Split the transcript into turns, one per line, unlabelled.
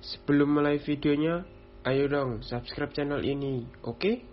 Sebelum mulai videonya, ayo dong subscribe channel ini, oke? Okay?